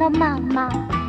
的妈妈。